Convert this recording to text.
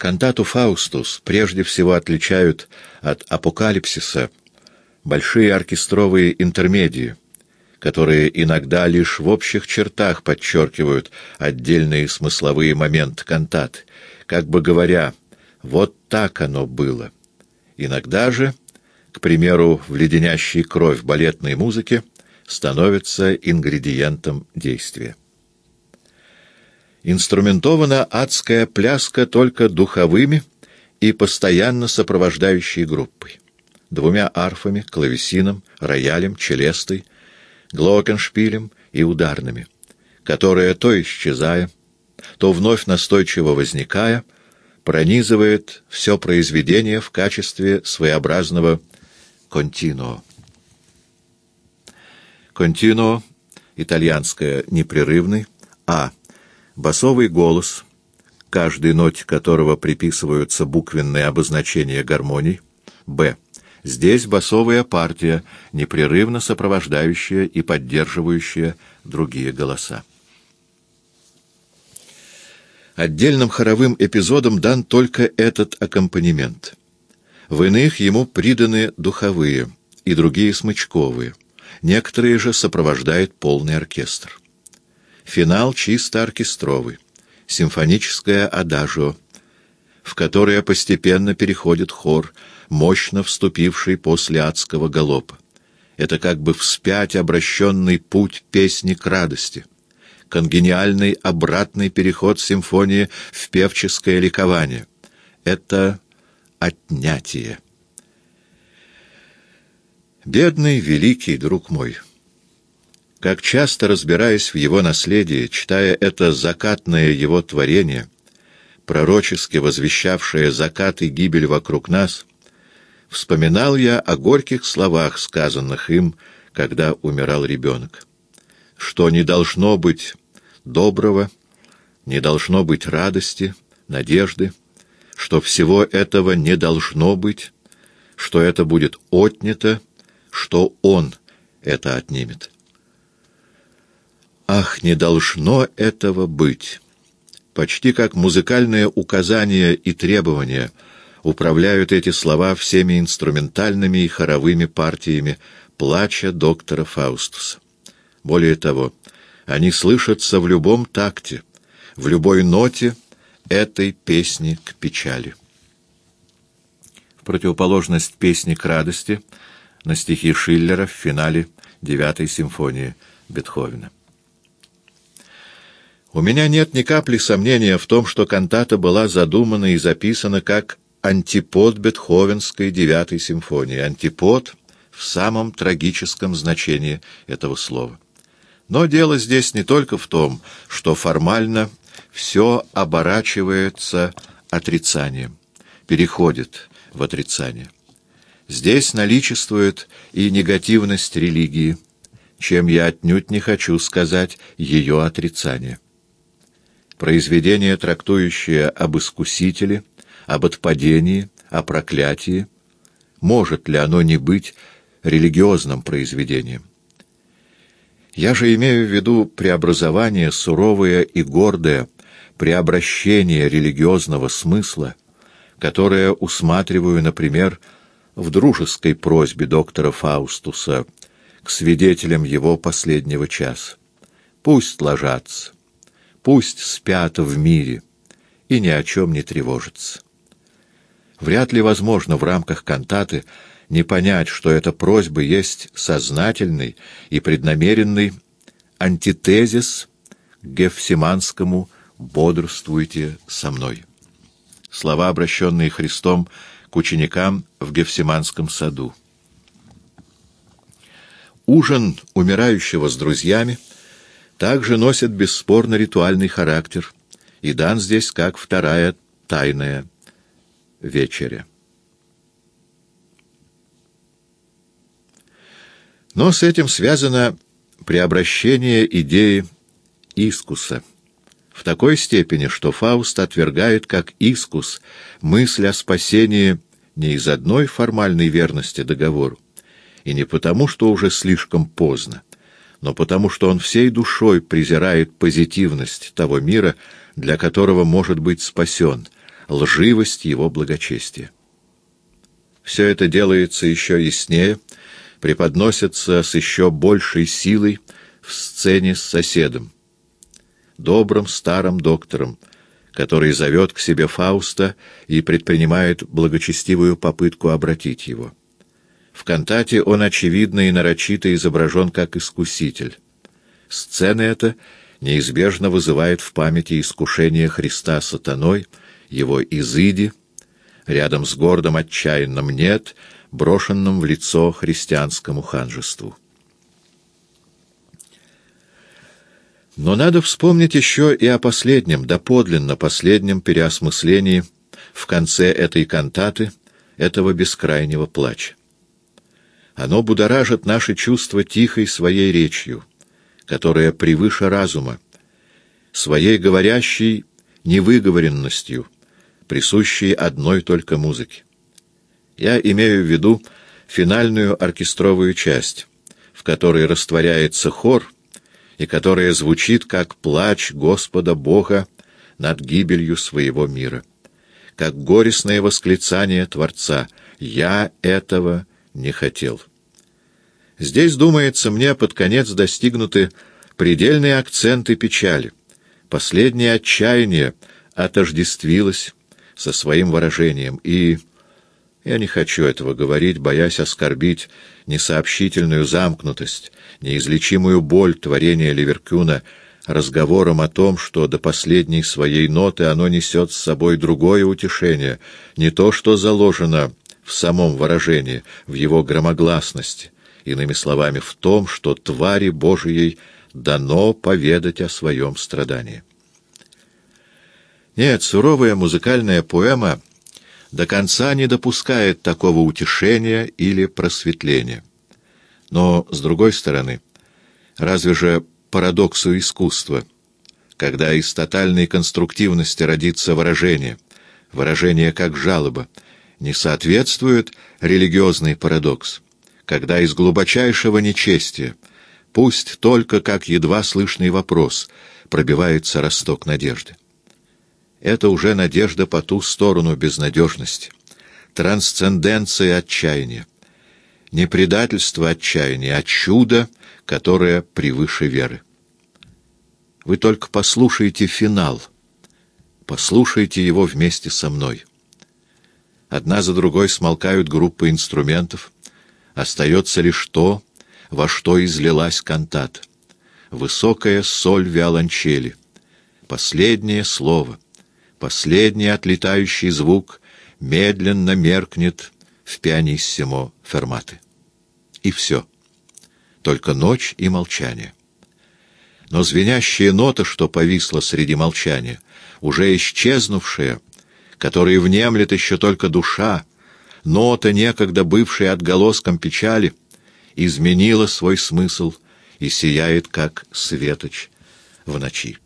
Кантату «Фаустус» прежде всего отличают от «Апокалипсиса» большие оркестровые интермедии, которые иногда лишь в общих чертах подчеркивают отдельные смысловые моменты кантат, как бы говоря «вот так оно было». Иногда же, к примеру, в леденящей кровь балетной музыке, становится ингредиентом действия. Инструментована адская пляска только духовыми и постоянно сопровождающей группой. Двумя арфами, клавесином, роялем, челестой, глокеншпилем и ударными, которые, то исчезая, то вновь настойчиво возникая, пронизывает все произведение в качестве своеобразного контино. Контино, итальянское «непрерывный», а Басовый голос, каждой ноте которого приписываются буквенные обозначения гармоний. Б. Здесь басовая партия, непрерывно сопровождающая и поддерживающая другие голоса. Отдельным хоровым эпизодом дан только этот аккомпанемент. В иных ему приданы духовые и другие смычковые. Некоторые же сопровождает полный оркестр. Финал чисто оркестровый, симфоническое адажио, в которое постепенно переходит хор, мощно вступивший после адского галопа. Это как бы вспять обращенный путь песни к радости, конгениальный обратный переход симфонии в певческое ликование. Это отнятие. Бедный великий друг мой! Как часто разбираясь в его наследии, читая это закатное его творение, пророчески возвещавшее закат и гибель вокруг нас, вспоминал я о горьких словах, сказанных им, когда умирал ребенок, что не должно быть доброго, не должно быть радости, надежды, что всего этого не должно быть, что это будет отнято, что Он это отнимет. Ах, не должно этого быть! Почти как музыкальные указания и требования управляют эти слова всеми инструментальными и хоровыми партиями плача доктора Фаустуса. Более того, они слышатся в любом такте, в любой ноте этой песни к печали. В противоположность песни к радости на стихи Шиллера в финале девятой симфонии Бетховена. У меня нет ни капли сомнения в том, что кантата была задумана и записана как антипод Бетховенской девятой симфонии, антипод в самом трагическом значении этого слова. Но дело здесь не только в том, что формально все оборачивается отрицанием, переходит в отрицание. Здесь наличествует и негативность религии, чем я отнюдь не хочу сказать ее отрицание произведение, трактующее об искусителе, об отпадении, о проклятии, может ли оно не быть религиозным произведением? Я же имею в виду преобразование суровое и гордое, преобращение религиозного смысла, которое усматриваю, например, в дружеской просьбе доктора Фаустуса к свидетелям его последнего часа. Пусть ложатся, пусть спят в мире и ни о чем не тревожатся. Вряд ли возможно в рамках кантаты не понять, что эта просьба есть сознательный и преднамеренный антитезис к Гефсиманскому «бодрствуйте со мной». Слова, обращенные Христом к ученикам в Гефсиманском саду. Ужин умирающего с друзьями — также носит бесспорно ритуальный характер и дан здесь как вторая тайная вечеря. Но с этим связано преобращение идеи искуса в такой степени, что Фауст отвергает как искус мысль о спасении не из одной формальной верности договору, и не потому, что уже слишком поздно, но потому что он всей душой презирает позитивность того мира, для которого может быть спасен, лживость его благочестия. Все это делается еще яснее, преподносится с еще большей силой в сцене с соседом, добрым старым доктором, который зовет к себе Фауста и предпринимает благочестивую попытку обратить его. В кантате он очевидно и нарочито изображен как искуситель. Сцена эта неизбежно вызывает в памяти искушение Христа сатаной, его изыди, рядом с гордым отчаянным «нет», брошенным в лицо христианскому ханжеству. Но надо вспомнить еще и о последнем, доподлинно последнем переосмыслении в конце этой кантаты, этого бескрайнего плача. Оно будоражит наши чувства тихой своей речью, которая превыше разума, своей говорящей невыговоренностью, присущей одной только музыке. Я имею в виду финальную оркестровую часть, в которой растворяется хор — и которая звучит как плач Господа Бога над гибелью своего мира, как горестное восклицание Творца «Я этого не хотел». Здесь, думается мне, под конец достигнуты предельные акценты печали. Последнее отчаяние отождествилось со своим выражением, и... Я не хочу этого говорить, боясь оскорбить несообщительную замкнутость, неизлечимую боль творения Ливеркюна разговором о том, что до последней своей ноты оно несет с собой другое утешение, не то, что заложено в самом выражении, в его громогласности, иными словами, в том, что твари Божией дано поведать о своем страдании. Нет, суровая музыкальная поэма — до конца не допускает такого утешения или просветления. Но, с другой стороны, разве же парадоксу искусства, когда из тотальной конструктивности родится выражение, выражение как жалоба, не соответствует религиозный парадокс, когда из глубочайшего нечестия, пусть только как едва слышный вопрос, пробивается росток надежды это уже надежда по ту сторону безнадежности, трансценденция отчаяния, не предательство отчаяния, а чудо, которое превыше веры. Вы только послушайте финал, послушайте его вместе со мной. Одна за другой смолкают группы инструментов, остается лишь то, во что излилась кантат, высокая соль виолончели, последнее слово — Последний отлетающий звук медленно меркнет в пианиссимо ферматы. И все. Только ночь и молчание. Но звенящая нота, что повисла среди молчания, уже исчезнувшая, которой внемлет еще только душа, нота, некогда бывшая отголоском печали, изменила свой смысл и сияет, как светоч в ночи.